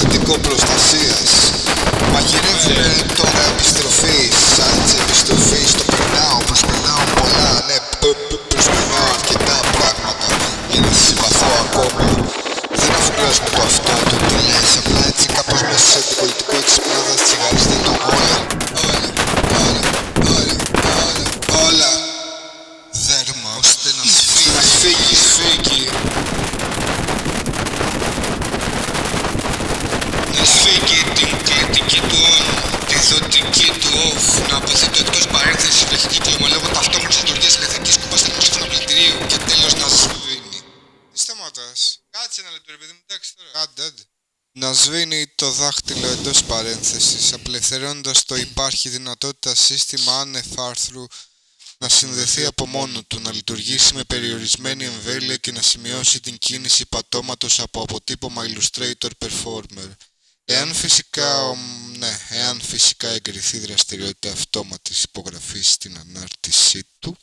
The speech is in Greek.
ηχητικό προστασίας. Μαγειρεύουνε τώρα επιστροφή. Σάντς επιστροφή στο περνάω. Προσπερνάω πολλά. Ναι προσπερνάω αρκετά πράγματα. Για να συμβαθώ ακόμα. Δεν αφουγκράζω το αυτό. Το τι λες απλά έτσι κάπως μέσα σε αντιπολιτικό εξυπνάδα τσιγάριστε το όλα Όλα, όλα, όλα, όλα, όλα. Δέρμα ώστε να ρε παιδί μου, εντάξει τώρα. Άντε, άντε. Να σβήνει το δάχτυλο εντός παρένθεσης, απελευθερώνοντας το υπάρχει δυνατότητα σύστημα άνευ άρθρου να συνδεθεί από μόνο του, να λειτουργήσει με περιορισμένη εμβέλεια και να σημειώσει την κίνηση πατώματος από αποτύπωμα Illustrator Performer. Εάν φυσικά, ομ, ναι, εάν φυσικά εγκριθεί δραστηριότητα αυτόματης υπογραφής στην ανάρτησή του,